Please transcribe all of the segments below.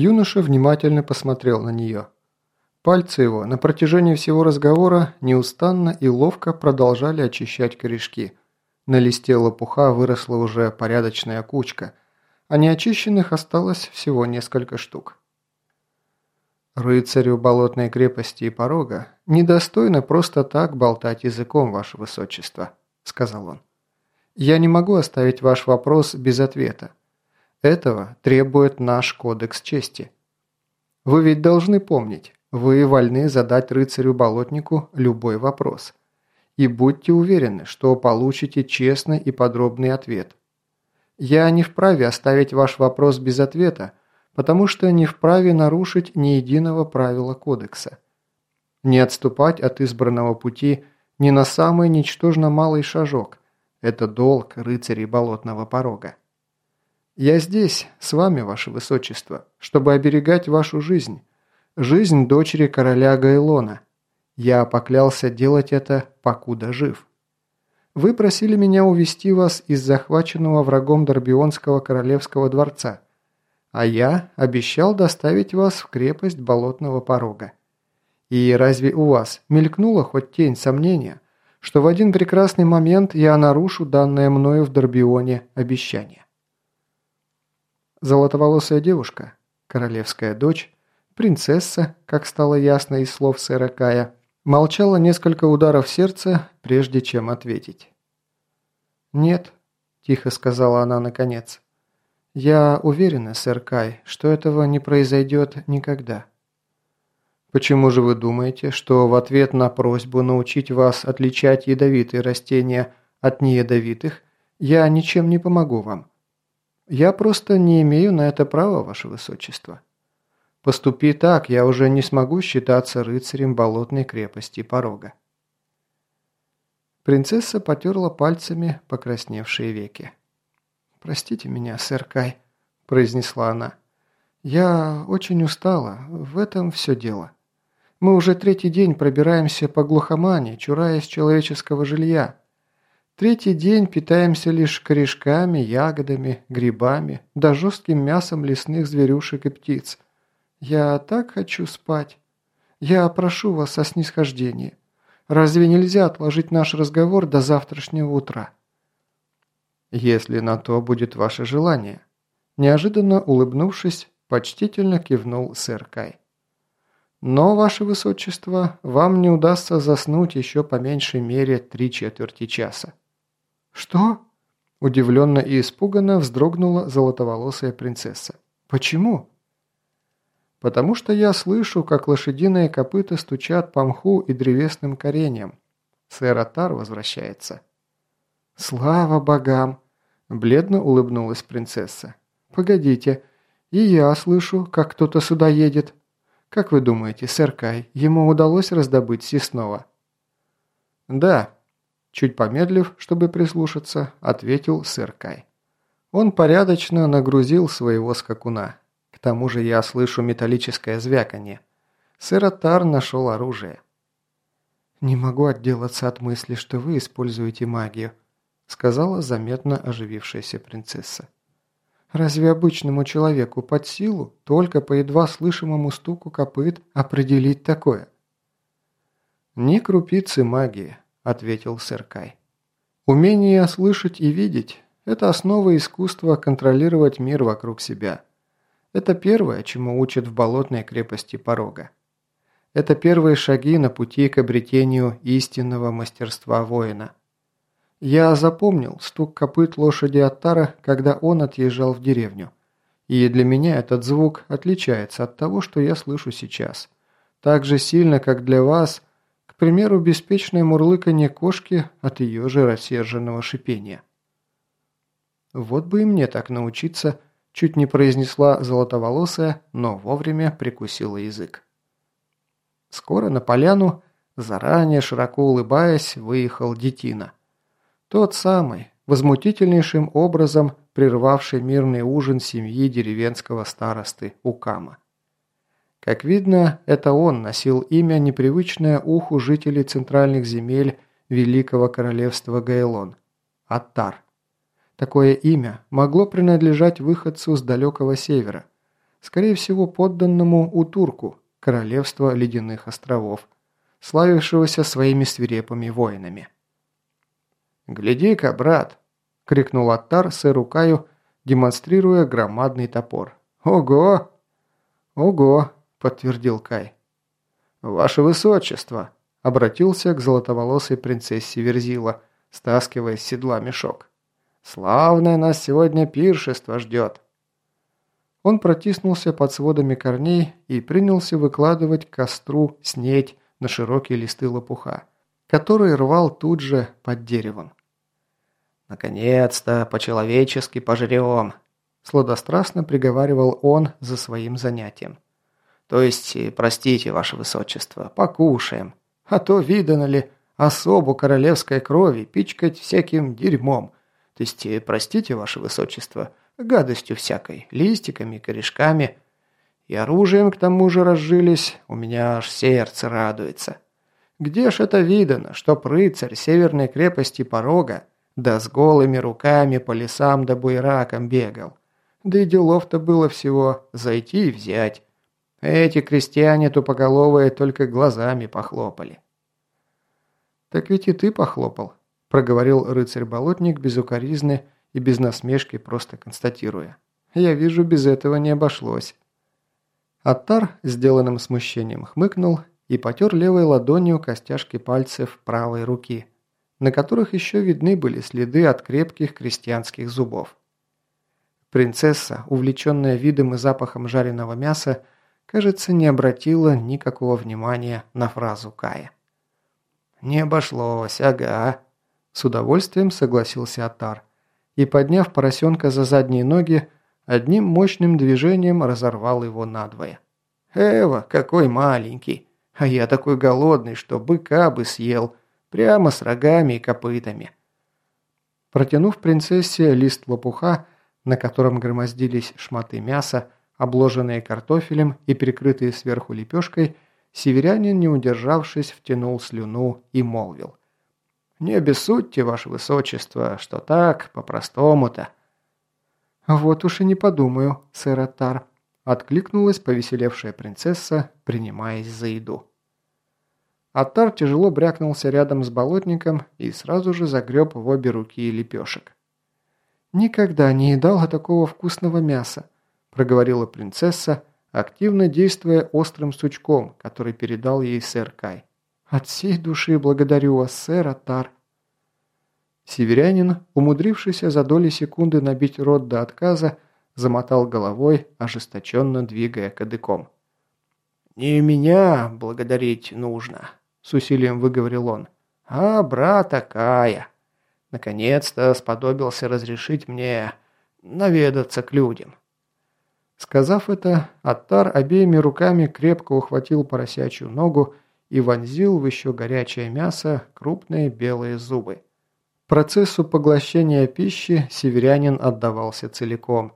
Юноша внимательно посмотрел на нее. Пальцы его на протяжении всего разговора неустанно и ловко продолжали очищать корешки. На листе лопуха выросла уже порядочная кучка, а неочищенных осталось всего несколько штук. «Рыцарю болотной крепости и порога недостойно просто так болтать языком, ваше высочество», – сказал он. «Я не могу оставить ваш вопрос без ответа. Этого требует наш кодекс чести. Вы ведь должны помнить, вы вольны задать рыцарю-болотнику любой вопрос. И будьте уверены, что получите честный и подробный ответ. Я не вправе оставить ваш вопрос без ответа, потому что не вправе нарушить ни единого правила кодекса. Не отступать от избранного пути ни на самый ничтожно малый шажок – это долг рыцарей болотного порога. Я здесь, с вами, ваше высочество, чтобы оберегать вашу жизнь, Жизнь дочери короля Гайлона. Я поклялся делать это, покуда жив. Вы просили меня увести вас из захваченного врагом Дорбионского королевского дворца, а я обещал доставить вас в крепость Болотного порога. И разве у вас мелькнула хоть тень сомнения, что в один прекрасный момент я нарушу данное мною в Дорбионе обещание? Золотоволосая девушка, королевская дочь, Принцесса, как стало ясно из слов сэра Кая, молчала несколько ударов сердца, прежде чем ответить. «Нет», – тихо сказала она наконец. «Я уверена, сэр Кай, что этого не произойдет никогда». «Почему же вы думаете, что в ответ на просьбу научить вас отличать ядовитые растения от неядовитых я ничем не помогу вам? Я просто не имею на это права, ваше высочество». Поступи так, я уже не смогу считаться рыцарем болотной крепости порога. Принцесса потерла пальцами покрасневшие веки. «Простите меня, сэр Кай», – произнесла она. «Я очень устала, в этом все дело. Мы уже третий день пробираемся по глухомане, чураясь человеческого жилья. Третий день питаемся лишь корешками, ягодами, грибами, да жестким мясом лесных зверюшек и птиц. «Я так хочу спать. Я прошу вас о снисхождении. Разве нельзя отложить наш разговор до завтрашнего утра?» «Если на то будет ваше желание», – неожиданно улыбнувшись, почтительно кивнул сэр Кай. «Но, ваше высочество, вам не удастся заснуть еще по меньшей мере три четверти часа». «Что?» – удивленно и испуганно вздрогнула золотоволосая принцесса. «Почему?» потому что я слышу, как лошадиные копыта стучат по мху и древесным кореньям. Сэр Атар возвращается». «Слава богам!» – бледно улыбнулась принцесса. «Погодите, и я слышу, как кто-то сюда едет. Как вы думаете, сэр Кай, ему удалось раздобыть Сеснова?» «Да», – чуть помедлив, чтобы прислушаться, ответил сэр Кай. Он порядочно нагрузил своего скакуна. К тому же я слышу металлическое звяканье. Сыротар нашел оружие. «Не могу отделаться от мысли, что вы используете магию», сказала заметно оживившаяся принцесса. «Разве обычному человеку под силу только по едва слышимому стуку копыт определить такое?» «Ни крупицы магии», – ответил сэр Кай. «Умение слышать и видеть – это основа искусства контролировать мир вокруг себя. Это первое, чему учат в болотной крепости порога. Это первые шаги на пути к обретению истинного мастерства воина. Я запомнил стук копыт лошади Аттара, когда он отъезжал в деревню. И для меня этот звук отличается от того, что я слышу сейчас. Так же сильно, как для вас, к примеру, беспечное мурлыканье кошки от ее же рассерженного шипения. Вот бы и мне так научиться Чуть не произнесла золотоволосая, но вовремя прикусила язык. Скоро на поляну, заранее широко улыбаясь, выехал Детина. Тот самый, возмутительнейшим образом прервавший мирный ужин семьи деревенского старосты Укама. Как видно, это он носил имя, непривычное уху жителей центральных земель Великого Королевства Гайлон – Аттар. Такое имя могло принадлежать выходцу с далекого севера, скорее всего подданному Утурку, королевства ледяных островов, славившегося своими свирепыми воинами. «Гляди-ка, брат!» – крикнул Аттар сэру Каю, демонстрируя громадный топор. «Ого!» «Ого!» – подтвердил Кай. «Ваше Высочество!» – обратился к золотоволосой принцессе Верзила, стаскивая с седла мешок. «Славное нас сегодня пиршество ждет!» Он протиснулся под сводами корней и принялся выкладывать к костру снеть на широкие листы лопуха, который рвал тут же под деревом. «Наконец-то по-человечески пожрем!» Сладострастно приговаривал он за своим занятием. «То есть, простите, ваше высочество, покушаем. А то, видано ли, особу королевской крови пичкать всяким дерьмом. То есть, простите, ваше высочество, гадостью всякой, листиками, корешками. И оружием к тому же разжились, у меня аж сердце радуется. Где ж это видано, что рыцарь северной крепости Порога, да с голыми руками по лесам да буйракам бегал? Да и делов-то было всего зайти и взять. Эти крестьяне тупоголовые только глазами похлопали. «Так ведь и ты похлопал», – проговорил рыцарь-болотник без укоризны и без насмешки, просто констатируя. «Я вижу, без этого не обошлось». Аттар, сделанным смущением, хмыкнул и потер левой ладонью костяшки пальцев правой руки, на которых еще видны были следы от крепких крестьянских зубов. Принцесса, увлеченная видом и запахом жареного мяса, кажется, не обратила никакого внимания на фразу Кая. «Не обошлось, ага», – с удовольствием согласился Атар и, подняв поросенка за задние ноги, одним мощным движением разорвал его надвое. «Эва, какой маленький! А я такой голодный, что быка бы съел, прямо с рогами и копытами». Протянув принцессе лист лопуха, на котором громоздились шматы мяса, обложенные картофелем и прикрытые сверху лепешкой, северянин, не удержавшись, втянул слюну и молвил. «Не обессудьте, ваше высочество, что так, по-простому-то». «Вот уж и не подумаю, сэр Атар», – откликнулась повеселевшая принцесса, принимаясь за еду. Атар тяжело брякнулся рядом с болотником и сразу же загреб в обе руки лепешек. «Никогда не едала такого вкусного мяса», – проговорила принцесса, активно действуя острым сучком, который передал ей сэр Кай. «От всей души благодарю вас, сэр Атар». Северянин, умудрившийся за доли секунды набить рот до отказа, замотал головой, ожесточенно двигая кадыком. «Не меня благодарить нужно», – с усилием выговорил он, – «а брата Кая». Наконец-то сподобился разрешить мне наведаться к людям. Сказав это, Аттар обеими руками крепко ухватил поросячью ногу и вонзил в еще горячее мясо крупные белые зубы. Процессу поглощения пищи северянин отдавался целиком.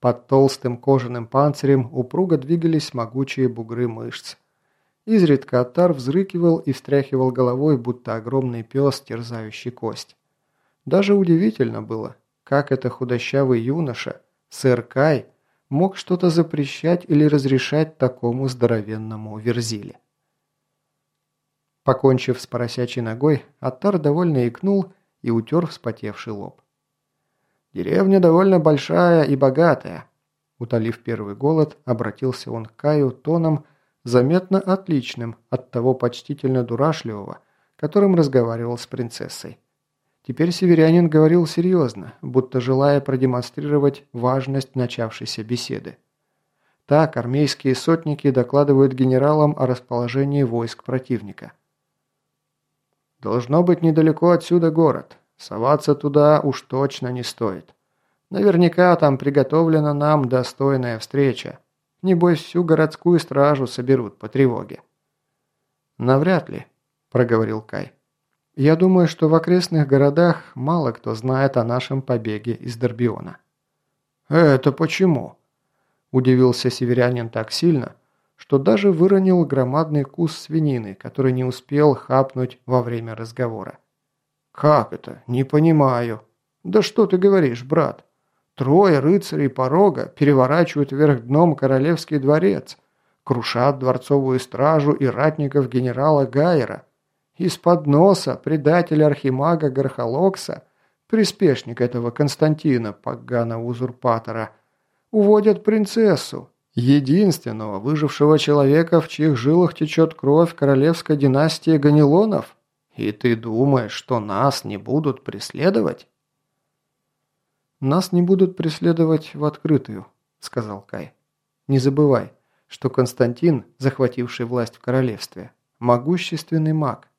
Под толстым кожаным панцирем упруго двигались могучие бугры мышц. Изредка Аттар взрыкивал и встряхивал головой, будто огромный пес, терзающий кость. Даже удивительно было, как это худощавый юноша, сэр Кай, мог что-то запрещать или разрешать такому здоровенному верзиле. Покончив с поросячей ногой, Аттар довольно икнул и утер вспотевший лоб. «Деревня довольно большая и богатая», Утолив первый голод, обратился он к Каю тоном, заметно отличным от того почтительно дурашливого, которым разговаривал с принцессой. Теперь северянин говорил серьезно, будто желая продемонстрировать важность начавшейся беседы. Так армейские сотники докладывают генералам о расположении войск противника. «Должно быть недалеко отсюда город. Соваться туда уж точно не стоит. Наверняка там приготовлена нам достойная встреча. Небось, всю городскую стражу соберут по тревоге». «Навряд ли», – проговорил Кай. Я думаю, что в окрестных городах мало кто знает о нашем побеге из Дорбиона». «Это почему?» – удивился северянин так сильно, что даже выронил громадный кус свинины, который не успел хапнуть во время разговора. «Как это? Не понимаю. Да что ты говоришь, брат? Трое рыцарей порога переворачивают вверх дном королевский дворец, крушат дворцовую стражу и ратников генерала Гайера. Из-под носа предателя архимага Гархалокса, приспешник этого Константина, пагана-узурпатора, уводят принцессу, единственного выжившего человека, в чьих жилах течет кровь королевской династии Ганилонов. И ты думаешь, что нас не будут преследовать? «Нас не будут преследовать в открытую», — сказал Кай. «Не забывай, что Константин, захвативший власть в королевстве, могущественный маг.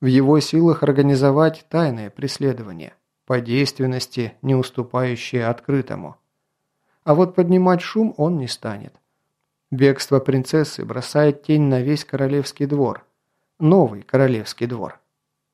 В его силах организовать тайное преследование, по действенности не уступающее открытому. А вот поднимать шум он не станет. Бегство принцессы бросает тень на весь королевский двор. Новый королевский двор.